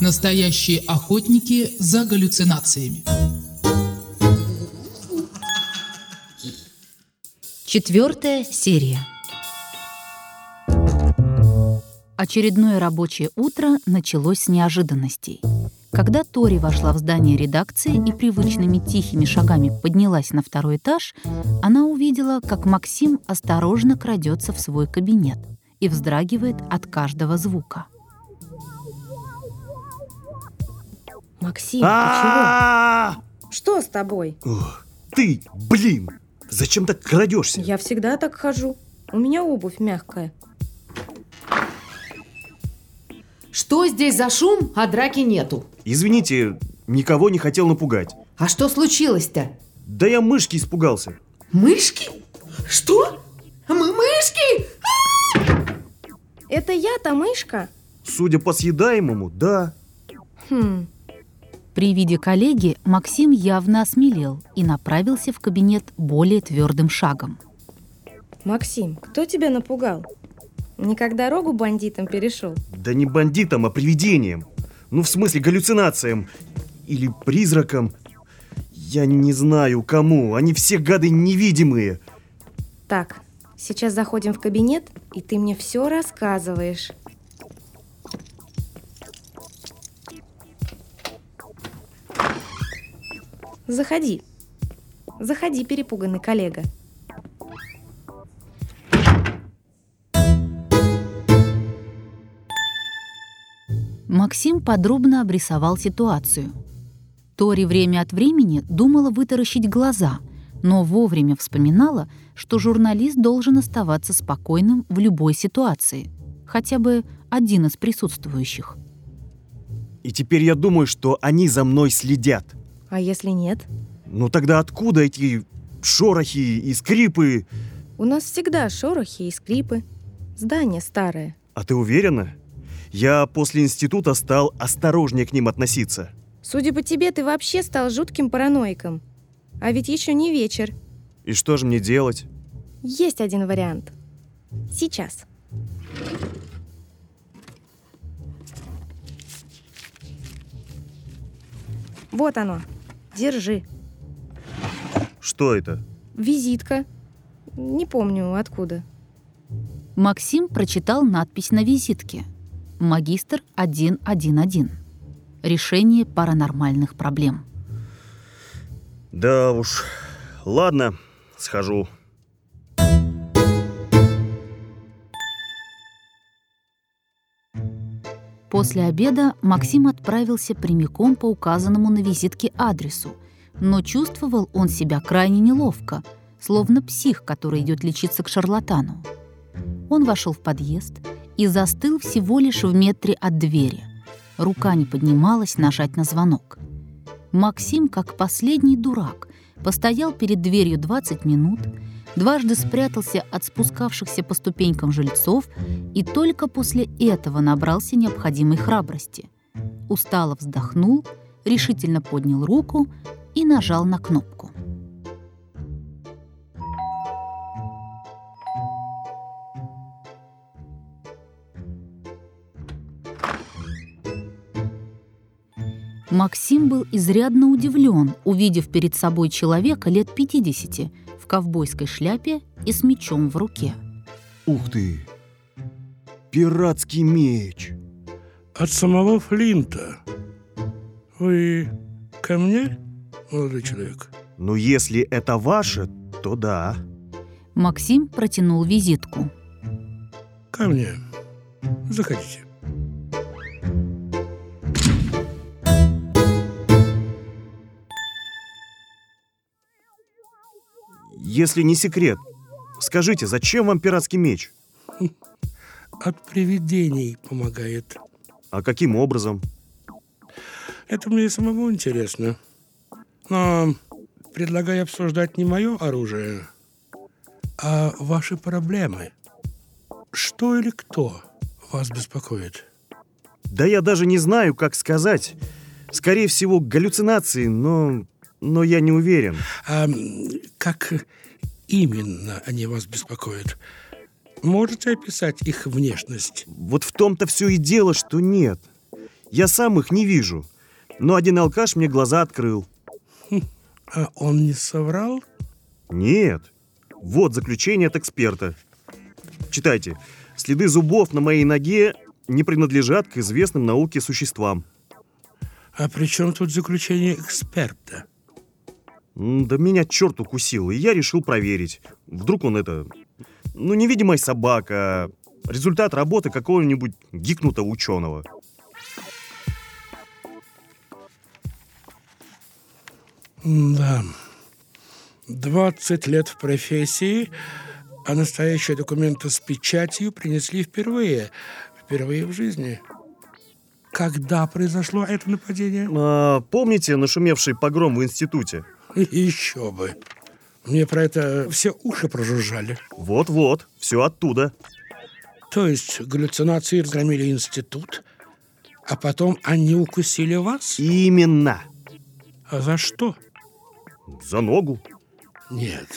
Настоящие охотники за галлюцинациями. Четвертая серия. Очередное рабочее утро началось с неожиданностей. Когда Тори вошла в здание редакции и привычными тихими шагами поднялась на второй этаж, она увидела, как Максим осторожно крадется в свой кабинет и вздрагивает от каждого звука. Максим, ты чего? Что с тобой? Ты, блин, зачем так крадешься? Я всегда так хожу. У меня обувь мягкая. Что здесь за шум, а драки нету? Извините, никого не хотел напугать. А что случилось-то? Да я мышки испугался. Мышки? Что? Мы мышки? Это я-то мышка? Судя по съедаемому, да. Хм, При виде коллеги Максим явно осмелел и направился в кабинет более твердым шагом. Максим, кто тебя напугал? Не дорогу бандитам перешел? Да не бандитам, а привидениям. Ну, в смысле, галлюцинациям. Или призракам. Я не знаю, кому. Они все гады невидимые. Так, сейчас заходим в кабинет, и ты мне все рассказываешь. Заходи. Заходи, перепуганный коллега. Максим подробно обрисовал ситуацию. Тори время от времени думала вытаращить глаза, но вовремя вспоминала, что журналист должен оставаться спокойным в любой ситуации, хотя бы один из присутствующих. И теперь я думаю, что они за мной следят. А если нет? Ну тогда откуда эти шорохи и скрипы? У нас всегда шорохи и скрипы. Здание старое. А ты уверена? Я после института стал осторожнее к ним относиться. Судя по тебе, ты вообще стал жутким параноиком. А ведь еще не вечер. И что же мне делать? Есть один вариант. Сейчас. Вот оно. Держи. Что это? Визитка. Не помню откуда. Максим прочитал надпись на визитке. Магистр 111. Решение паранормальных проблем. Да уж. Ладно, схожу. После обеда Максим отправился прямиком по указанному на визитке адресу, но чувствовал он себя крайне неловко, словно псих, который идет лечиться к шарлатану. Он вошел в подъезд и застыл всего лишь в метре от двери. Рука не поднималась нажать на звонок. Максим, как последний дурак, постоял перед дверью 20 минут, дважды спрятался от спускавшихся по ступенькам жильцов и только после этого набрался необходимой храбрости. Устало вздохнул, решительно поднял руку и нажал на кнопку. Максим был изрядно удивлен, увидев перед собой человека лет 50 в ковбойской шляпе и с мечом в руке. Ух ты! Пиратский меч! От самого Флинта. Вы ко мне, молодой человек? Ну, если это ваше, то да. Максим протянул визитку. Ко мне. Заходите. Если не секрет, скажите, зачем вам пиратский меч? От привидений помогает. А каким образом? Это мне самому интересно. Но предлагаю обсуждать не мое оружие, а ваши проблемы. Что или кто вас беспокоит? Да я даже не знаю, как сказать. Скорее всего, галлюцинации, но... но я не уверен. А как именно они вас беспокоят? Можете описать их внешность? Вот в том-то все и дело, что нет. Я сам их не вижу. Но один алкаш мне глаза открыл. А он не соврал? Нет. Вот заключение от эксперта. Читайте. Следы зубов на моей ноге не принадлежат к известным науке существам. А при чем тут заключение эксперта? Да меня черт укусил, и я решил проверить. Вдруг он это... Ну, невидимая собака, результат работы какого-нибудь гикнутого ученого. Да. 20 лет в профессии, а настоящие документы с печатью принесли впервые. Впервые в жизни. Когда произошло это нападение? А, помните нашумевший погром в институте? Еще бы. Мне про это все уши прожужжали. Вот-вот, все оттуда. То есть галлюцинации разгромили институт, а потом они укусили вас? Именно. А за что? За ногу. Нет.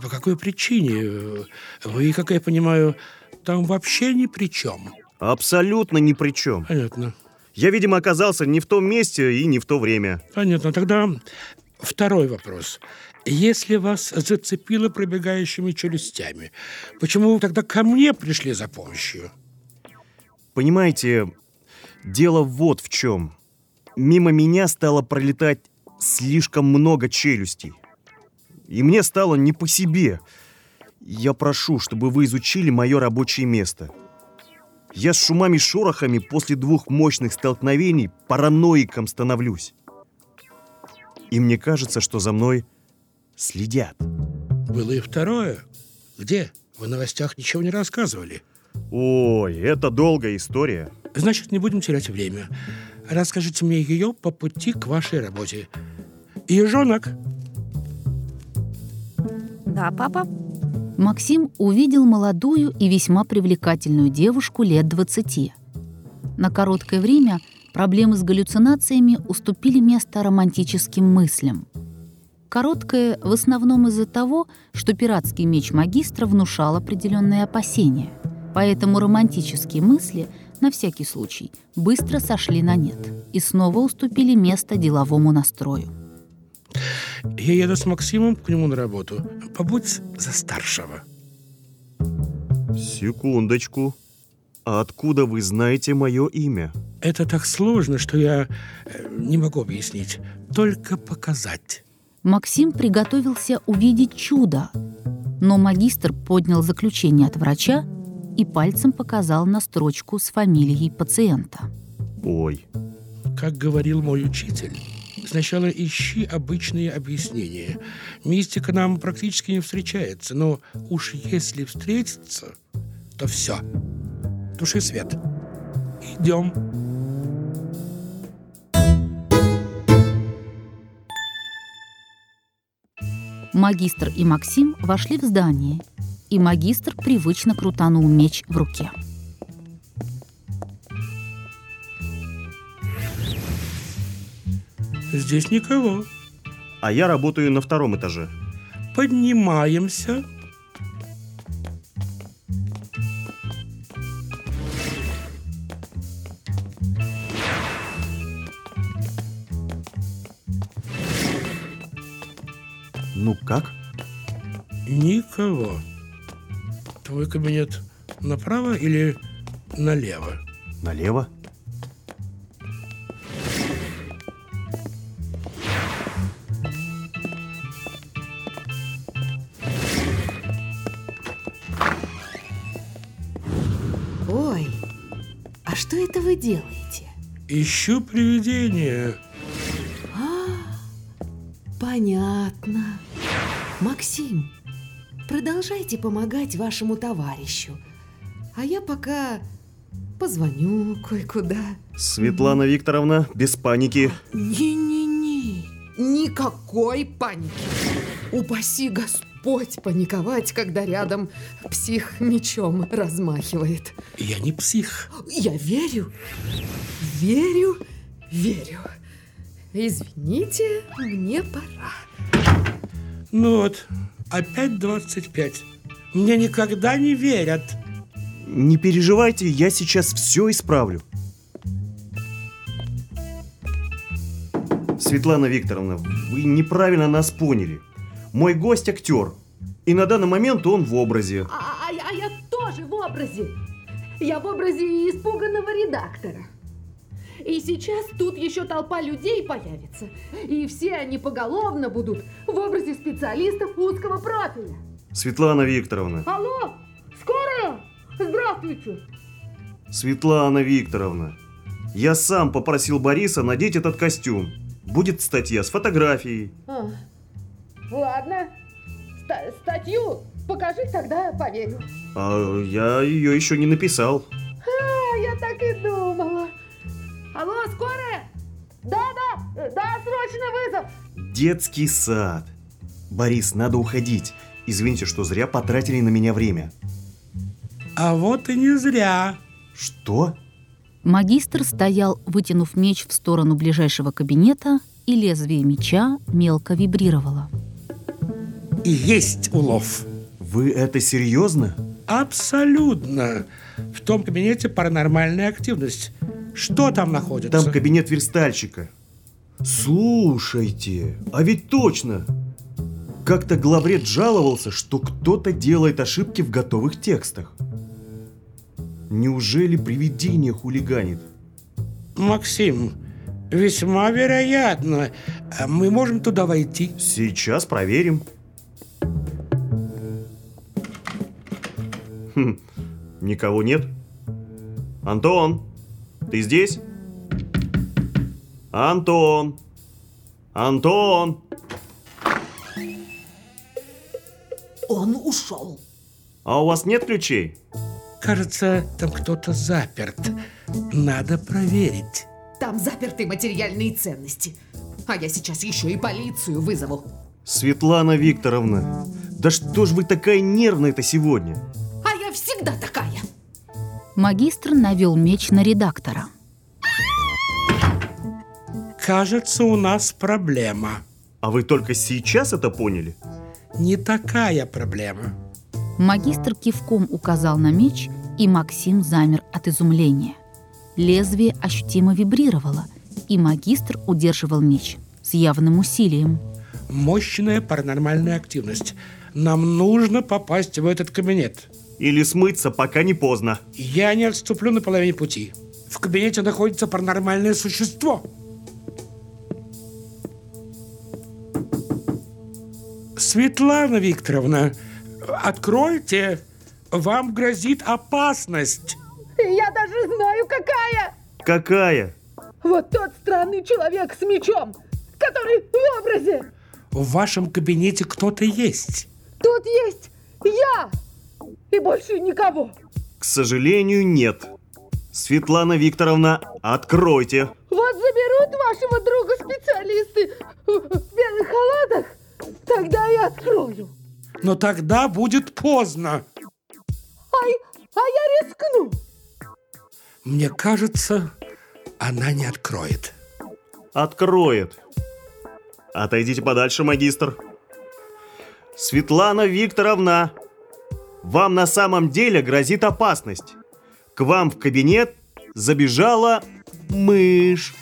По какой причине? Вы, как я понимаю, там вообще ни при чем. Абсолютно ни при чем. Понятно. Я, видимо, оказался не в том месте и не в то время. Понятно. Тогда второй вопрос. Если вас зацепило пробегающими челюстями, почему вы тогда ко мне пришли за помощью? Понимаете, дело вот в чем. Мимо меня стало пролетать слишком много челюстей. И мне стало не по себе. Я прошу, чтобы вы изучили мое рабочее место. Я с шумами-шорохами после двух мощных столкновений параноиком становлюсь. И мне кажется, что за мной следят. Было и второе. Где? Вы в новостях ничего не рассказывали. Ой, это долгая история. Значит, не будем терять время. Расскажите мне ее по пути к вашей работе. Ежонок, Да, папа? Максим увидел молодую и весьма привлекательную девушку лет 20. На короткое время проблемы с галлюцинациями уступили место романтическим мыслям. Короткое в основном из-за того, что пиратский меч магистра внушал определенные опасения. Поэтому романтические мысли, на всякий случай, быстро сошли на нет и снова уступили место деловому настрою. я еду с Максимом к нему на работу. Побудь за старшего. Секундочку. А откуда вы знаете мое имя? Это так сложно, что я э, не могу объяснить. Только показать. Максим приготовился увидеть чудо, но магистр поднял заключение от врача и пальцем показал на строчку с фамилией пациента. Ой, Как говорил мой учитель, сначала ищи обычные объяснения. Мистика нам практически не встречается, но уж если встретится, то все. Туши свет. Идем. Магистр и Максим вошли в здание, и магистр привычно крутанул меч в руке. Здесь никого. а я работаю на втором этаже. Поднимаемся. Никого. Твой кабинет направо или налево? Налево? Ой, а что это вы делаете? Ищу привидение. Понятно. Максим, продолжайте помогать вашему товарищу. А я пока позвоню кое-куда. Светлана Викторовна, без паники. Не-не-не, никакой паники. Упаси Господь паниковать, когда рядом псих мечом размахивает. Я не псих. Я верю, верю, верю. Извините, мне пора. Ну вот, Опять 25. Мне никогда не верят. Не переживайте, я сейчас все исправлю. Светлана Викторовна, вы неправильно нас поняли. Мой гость актер. И на данный момент он в образе. А, а, а я тоже в образе. Я в образе испуганного редактора. И сейчас тут еще толпа людей появится. И все они поголовно будут в образе специалистов узкого профиля. Светлана Викторовна. Алло, скорая? Здравствуйте. Светлана Викторовна. Я сам попросил Бориса надеть этот костюм. Будет статья с фотографией. А, ладно. Ста- статью покажи, тогда поверю. А я ее еще не написал. А, я так и думала. Да-да, э, да, срочный вызов. Детский сад. Борис, надо уходить. Извините, что зря потратили на меня время. А вот и не зря. Что? Магистр стоял, вытянув меч в сторону ближайшего кабинета, и лезвие меча мелко вибрировало. И есть улов. Вы это серьезно? Абсолютно. В том кабинете паранормальная активность. Что там находится? Там кабинет верстальщика. Слушайте, а ведь точно. Как-то главред жаловался, что кто-то делает ошибки в готовых текстах. Неужели привидение хулиганит? Максим, весьма вероятно. А Мы можем туда войти? Сейчас проверим. Хм, никого нет? Антон, ты здесь? Антон! Антон! Он ушел. А у вас нет ключей? Кажется, там кто-то заперт. Надо проверить. Там заперты материальные ценности. А я сейчас еще и полицию вызову. Светлана Викторовна, да что ж вы такая нервная-то сегодня? А я всегда такая. Магистр навел меч на редактора. Кажется, у нас проблема. А вы только сейчас это поняли? Не такая проблема. Магистр кивком указал на меч, и Максим замер от изумления. Лезвие ощутимо вибрировало, и магистр удерживал меч с явным усилием. Мощная паранормальная активность. Нам нужно попасть в этот кабинет. Или смыться, пока не поздно. Я не отступлю на половине пути. В кабинете находится паранормальное существо. Светлана Викторовна, откройте. Вам грозит опасность. Я даже знаю, какая. Какая? Вот тот странный человек с мечом, который в образе. В вашем кабинете кто-то есть. Тут есть я. И больше никого. К сожалению, нет. Светлана Викторовна, откройте. Вот заберут вашего друга специалисты в белых халатах, тогда я открою. Но тогда будет поздно. Ай, а я рискну. Мне кажется, она не откроет. Откроет. Отойдите подальше, магистр. Светлана Викторовна, вам на самом деле грозит опасность. К вам в кабинет забежала мышь.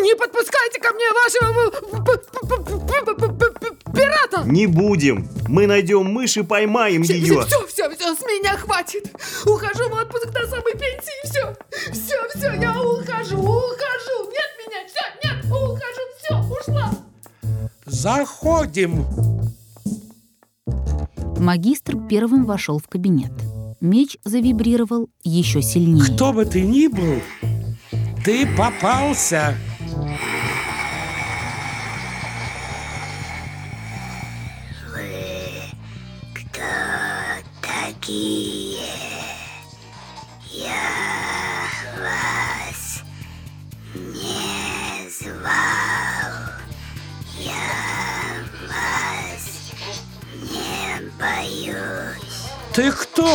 Не подпускайте ко мне вашего пирата! Не будем. Мы найдем мышь и поймаем ее. Все, все, все, с меня хватит. Ухожу в отпуск до самой пенсии, все. Все, все, я ухожу, ухожу. Нет меня, все, нет, ухожу, все, ушла. Заходим. Магистр первым вошел в кабинет. Меч завибрировал еще сильнее. Кто бы ты ни был, ты попался.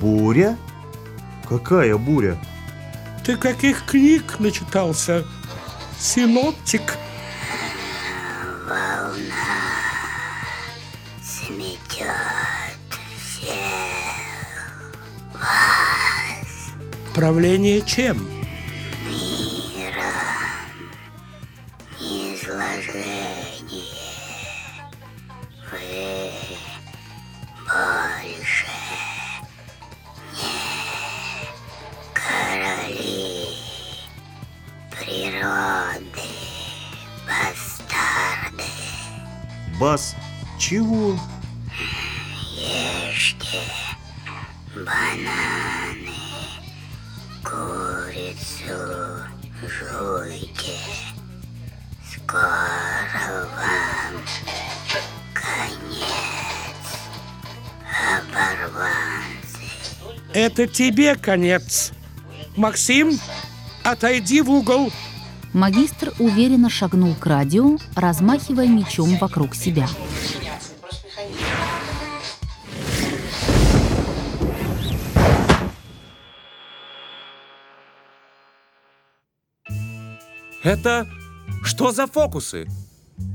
Буря? Какая буря? Ты каких книг начитался? Синоптик? Волна сметет всех вас Правление чем? Бананы, курицу жуйте. Скоро вам конец, оборванцы. Это тебе конец. Максим, отойди в угол. Магистр уверенно шагнул к радио, размахивая мечом вокруг себя. Это что за фокусы?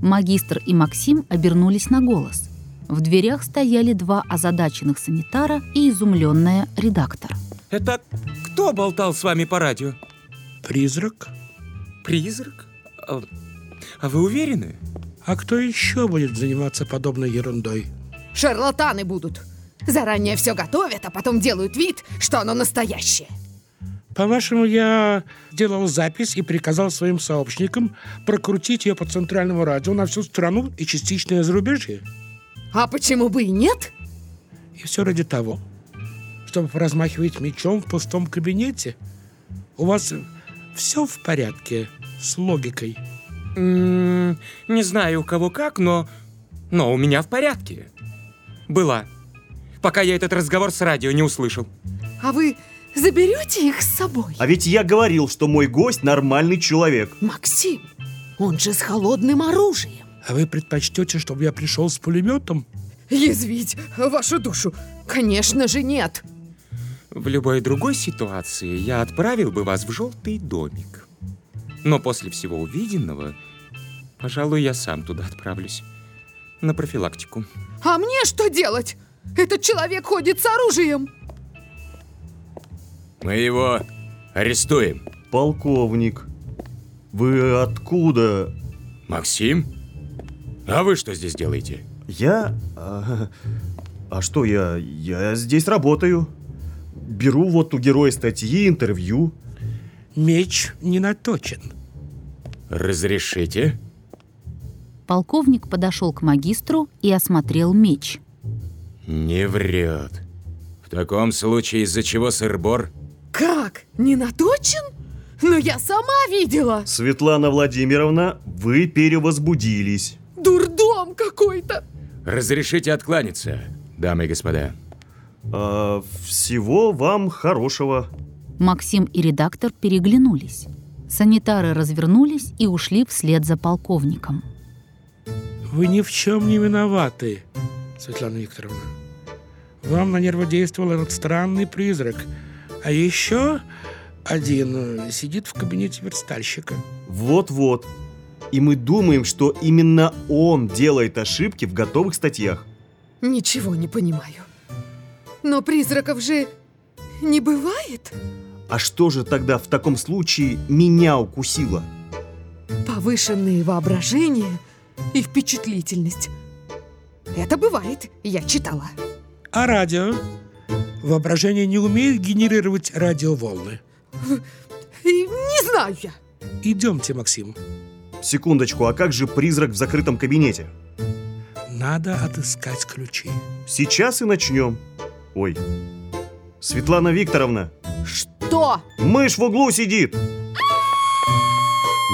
Магистр и Максим обернулись на голос. В дверях стояли два озадаченных санитара и изумленная редактор. Это кто болтал с вами по радио? Призрак? Призрак? А, а вы уверены? А кто еще будет заниматься подобной ерундой? Шарлатаны будут. Заранее все готовят, а потом делают вид, что оно настоящее. По-вашему, я делал запись и приказал своим сообщникам прокрутить ее по центральному радио на всю страну и частичное зарубежье? А почему бы и нет? И все ради того, чтобы размахивать мечом в пустом кабинете? У вас все в порядке с логикой? М, не знаю, у кого как, но... Но у меня в порядке. Была. Пока я этот разговор с радио не услышал. А вы заберете их с собой? А ведь я говорил, что мой гость нормальный человек. Максим, он же с холодным оружием. А вы предпочтете, чтобы я пришел с пулеметом? Язвить вашу душу? Конечно же нет. В любой другой ситуации я отправил бы вас в желтый домик. Но после всего увиденного, пожалуй, я сам туда отправлюсь. На профилактику. А мне что делать? Этот человек ходит с оружием. Мы его арестуем. Полковник, вы откуда? Максим? А вы что здесь делаете? Я? А, а что я? Я здесь работаю. Беру вот у героя статьи, интервью. Меч не наточен. Разрешите? Полковник подошел к магистру и осмотрел меч. Не врет. В таком случае из-за чего сыр-бор? Как? Не наточен? Но я сама видела. Светлана Владимировна, вы перевозбудились. Дурдом какой-то. Разрешите откланяться, дамы и господа. А, всего вам хорошего. Максим и редактор переглянулись. Санитары развернулись и ушли вслед за полковником. Вы ни в чем не виноваты, Светлана Викторовна. Вам на нервы действовал этот странный призрак. А еще один э, сидит в кабинете верстальщика. Вот-вот. И мы думаем, что именно он делает ошибки в готовых статьях. Ничего не понимаю. Но призраков же не бывает. А что же тогда в таком случае меня укусило? Повышенные воображение и впечатлительность. Это бывает, я читала. А радио? Воображение не умеет генерировать радиоволны. Не знаю я. Идемте, Максим. Секундочку, а как же призрак в закрытом кабинете? Надо отыскать ключи. Сейчас и начнем. Ой. Светлана Викторовна, Что? мышь в углу сидит.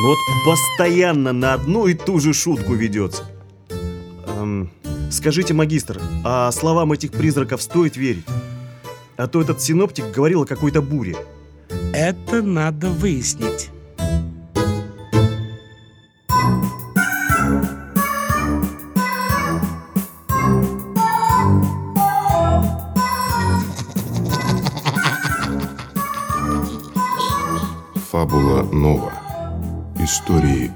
Вот постоянно на одну и ту же шутку ведется. Эм, скажите, магистр, а словам этих призраков стоит верить? А то этот синоптик говорил о какой-то буре. Это надо выяснить. Фабула Нова. Истории